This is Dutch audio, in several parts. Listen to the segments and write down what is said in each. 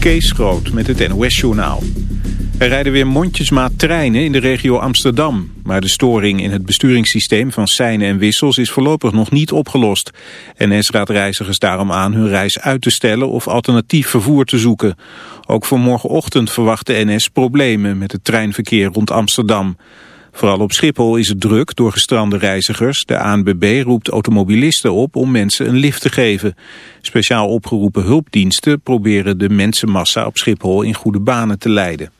Kees Groot met het NOS-journaal. Er rijden weer mondjesmaat treinen in de regio Amsterdam. Maar de storing in het besturingssysteem van seinen en wissels is voorlopig nog niet opgelost. NS raadt reizigers daarom aan hun reis uit te stellen of alternatief vervoer te zoeken. Ook voor morgenochtend verwacht de NS problemen met het treinverkeer rond Amsterdam. Vooral op Schiphol is het druk door gestrande reizigers. De ANBB roept automobilisten op om mensen een lift te geven. Speciaal opgeroepen hulpdiensten proberen de mensenmassa op Schiphol in goede banen te leiden.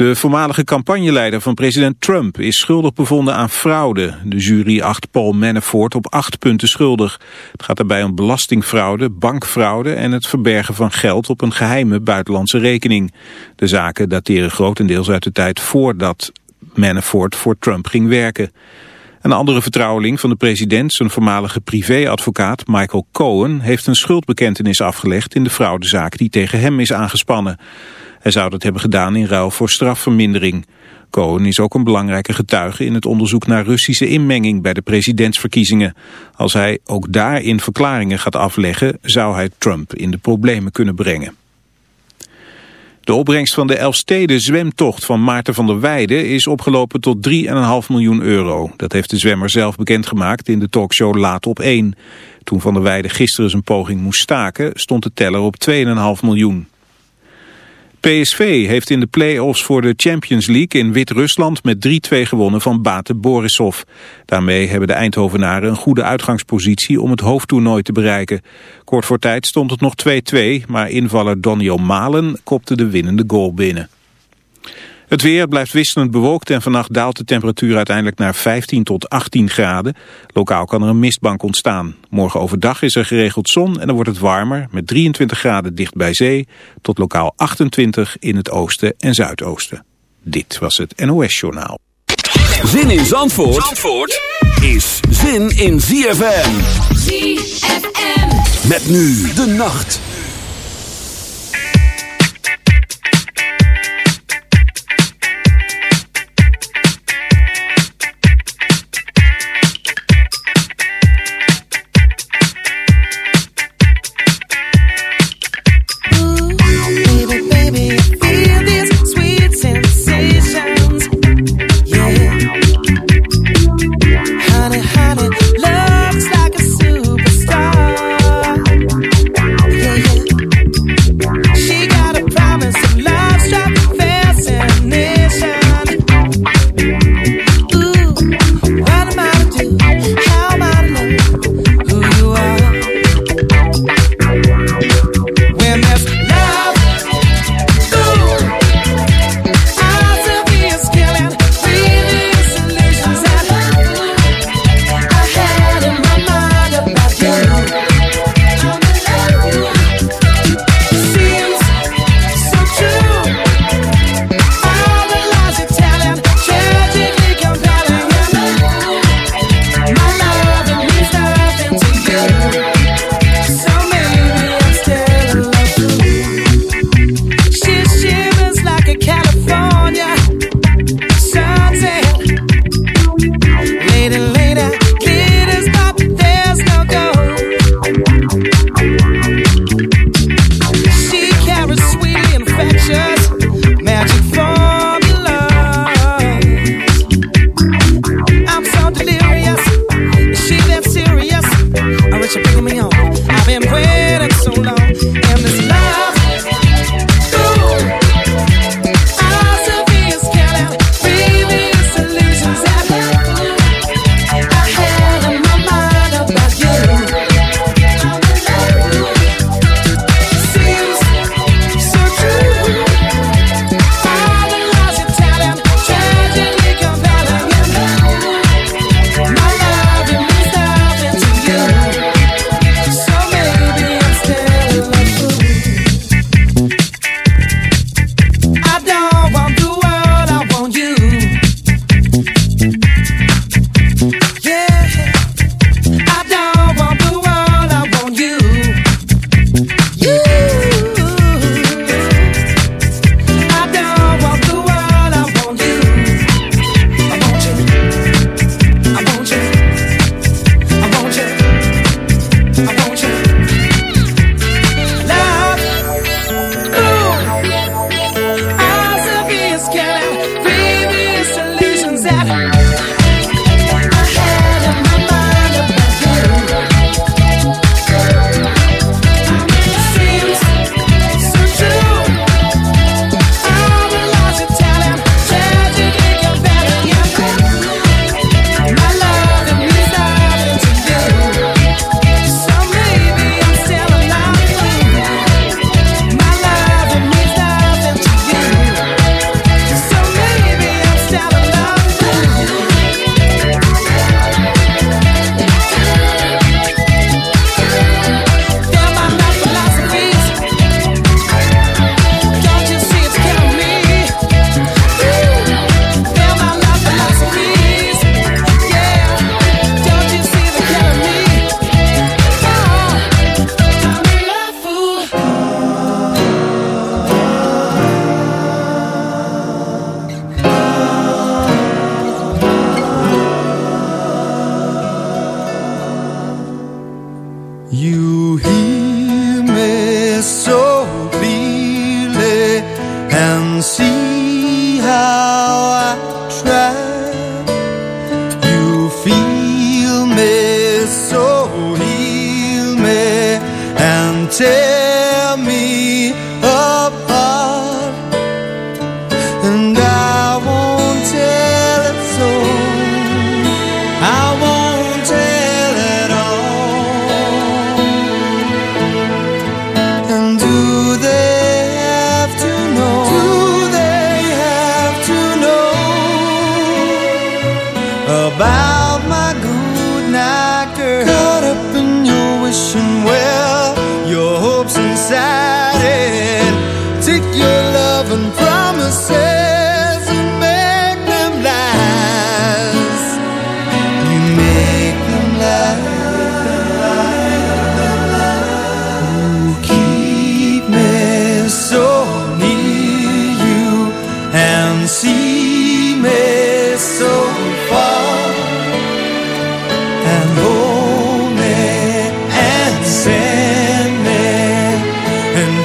De voormalige campagneleider van president Trump is schuldig bevonden aan fraude. De jury acht Paul Manafort op acht punten schuldig. Het gaat daarbij om belastingfraude, bankfraude en het verbergen van geld op een geheime buitenlandse rekening. De zaken dateren grotendeels uit de tijd voordat Manafort voor Trump ging werken. Een andere vertrouweling van de president, zijn voormalige privéadvocaat Michael Cohen, heeft een schuldbekentenis afgelegd in de fraudezaak die tegen hem is aangespannen. Hij zou dat hebben gedaan in ruil voor strafvermindering. Cohen is ook een belangrijke getuige in het onderzoek naar Russische inmenging bij de presidentsverkiezingen. Als hij ook daarin verklaringen gaat afleggen, zou hij Trump in de problemen kunnen brengen. De opbrengst van de Elfsteden zwemtocht van Maarten van der Weijden is opgelopen tot 3,5 miljoen euro. Dat heeft de zwemmer zelf bekendgemaakt in de talkshow Laat op 1. Toen van der Weijden gisteren zijn poging moest staken, stond de teller op 2,5 miljoen. PSV heeft in de play-offs voor de Champions League in Wit-Rusland met 3-2 gewonnen van Bate Borisov. Daarmee hebben de Eindhovenaren een goede uitgangspositie om het hoofdtoernooi te bereiken. Kort voor tijd stond het nog 2-2, maar invaller Donny Malen kopte de winnende goal binnen. Het weer blijft wisselend bewolkt en vannacht daalt de temperatuur uiteindelijk naar 15 tot 18 graden. Lokaal kan er een mistbank ontstaan. Morgen overdag is er geregeld zon en dan wordt het warmer met 23 graden dicht bij zee tot lokaal 28 in het oosten en zuidoosten. Dit was het NOS Journaal. Zin in Zandvoort, Zandvoort is zin in ZFM. ZFM. Met nu de nacht.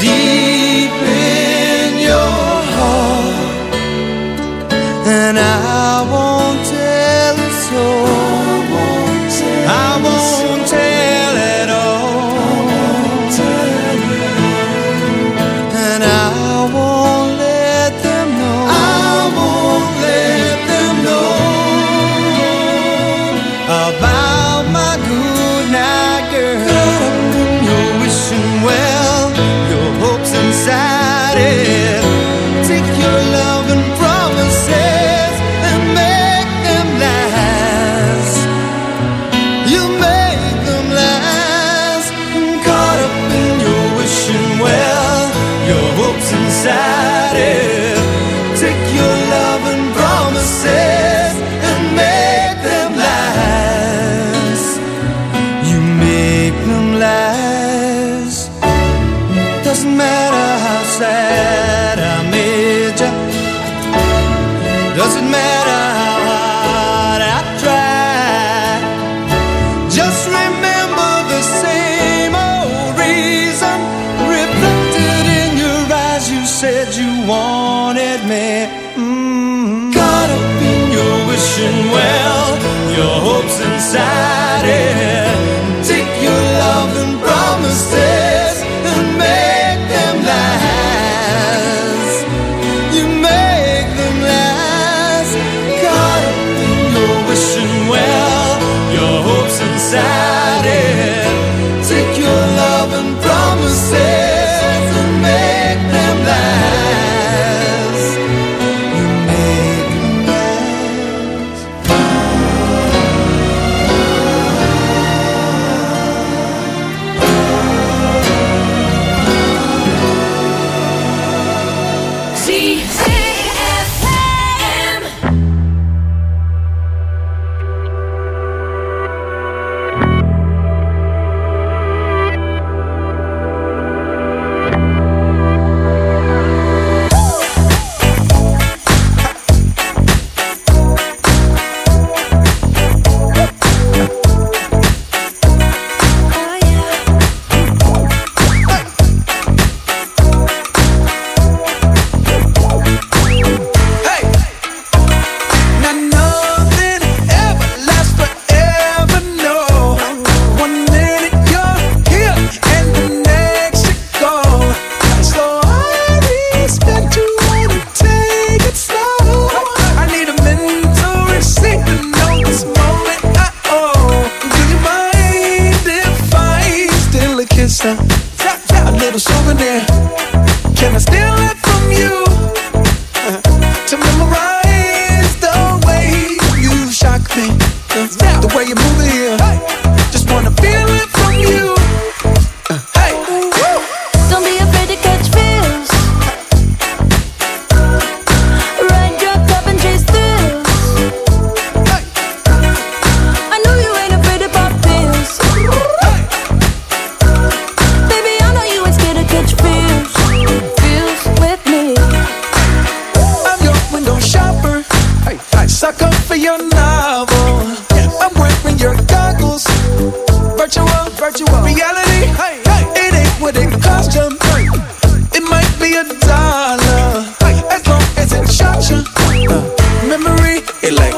vida.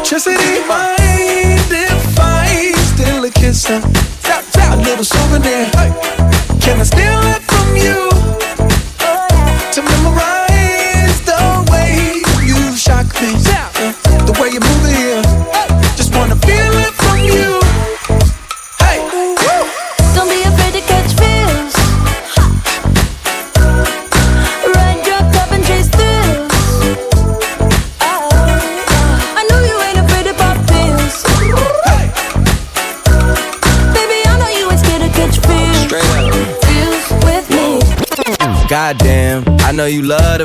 Keserim you love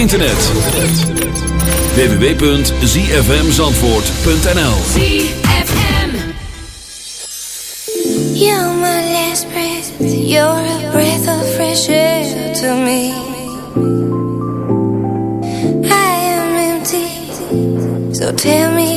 internet. www.zfmzandvoort.nl ZFM. You're my last breath. You're a breath of fresh air to me. I am empty, so tell me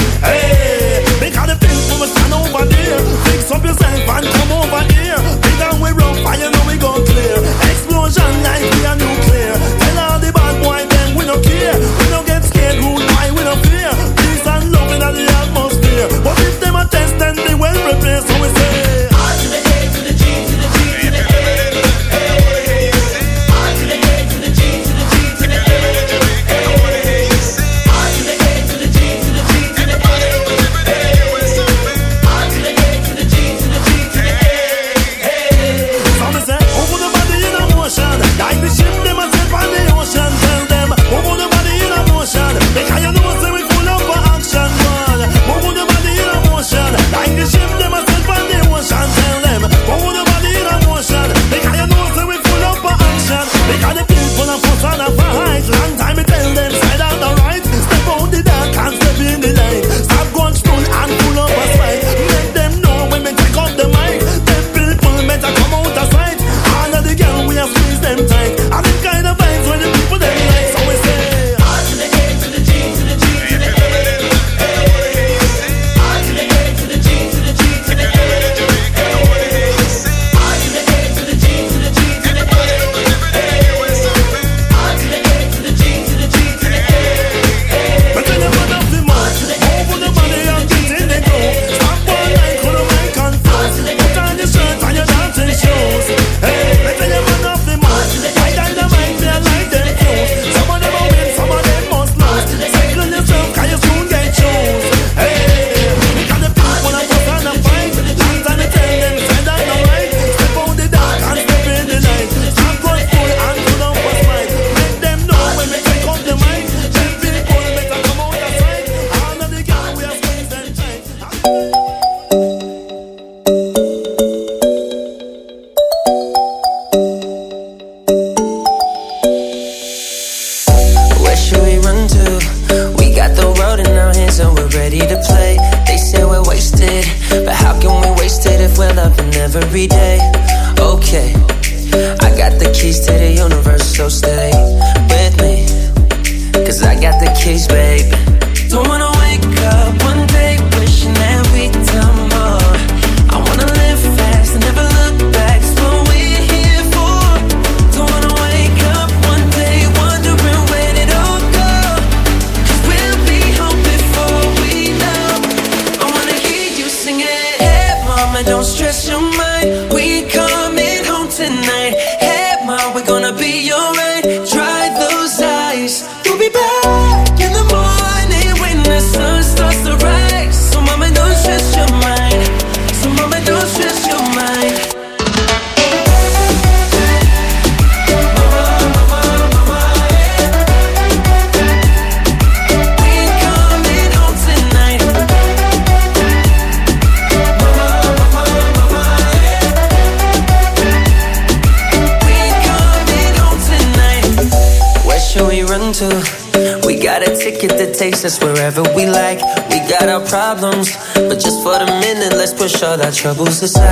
Hey. troubles aside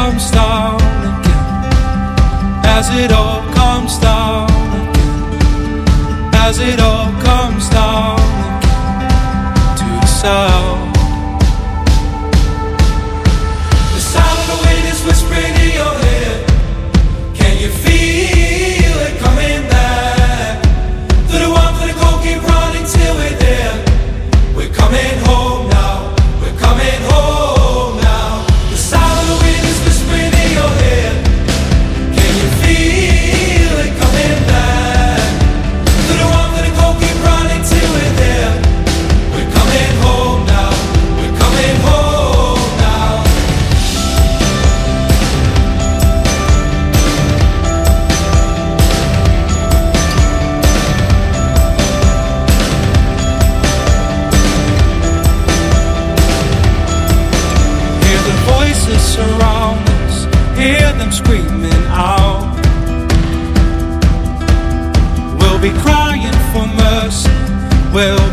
comes down again, as it all comes down again, as it all comes down again. To the sound.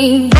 rain.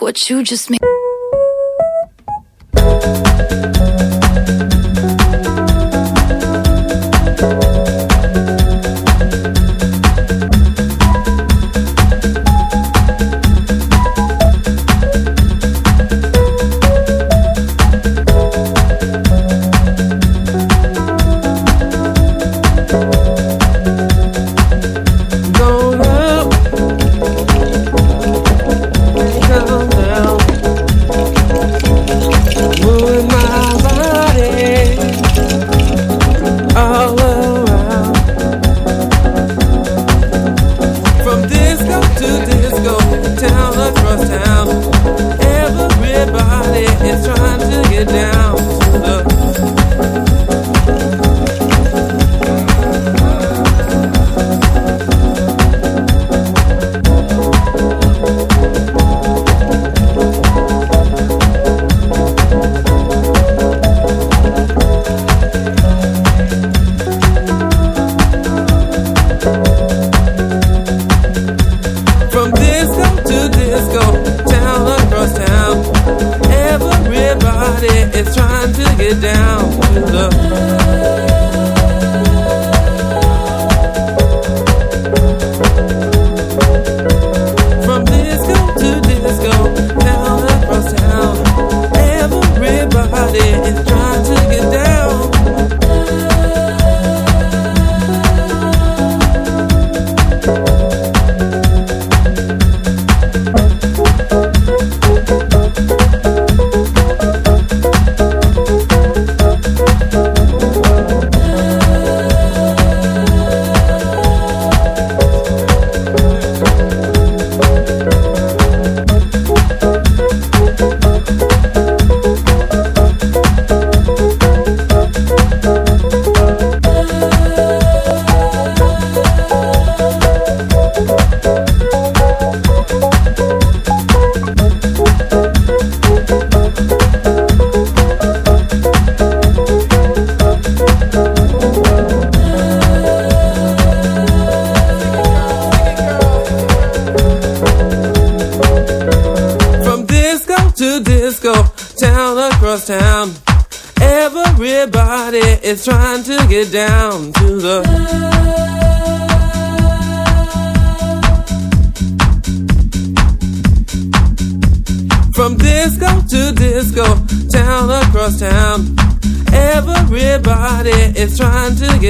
what you just made.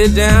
get down.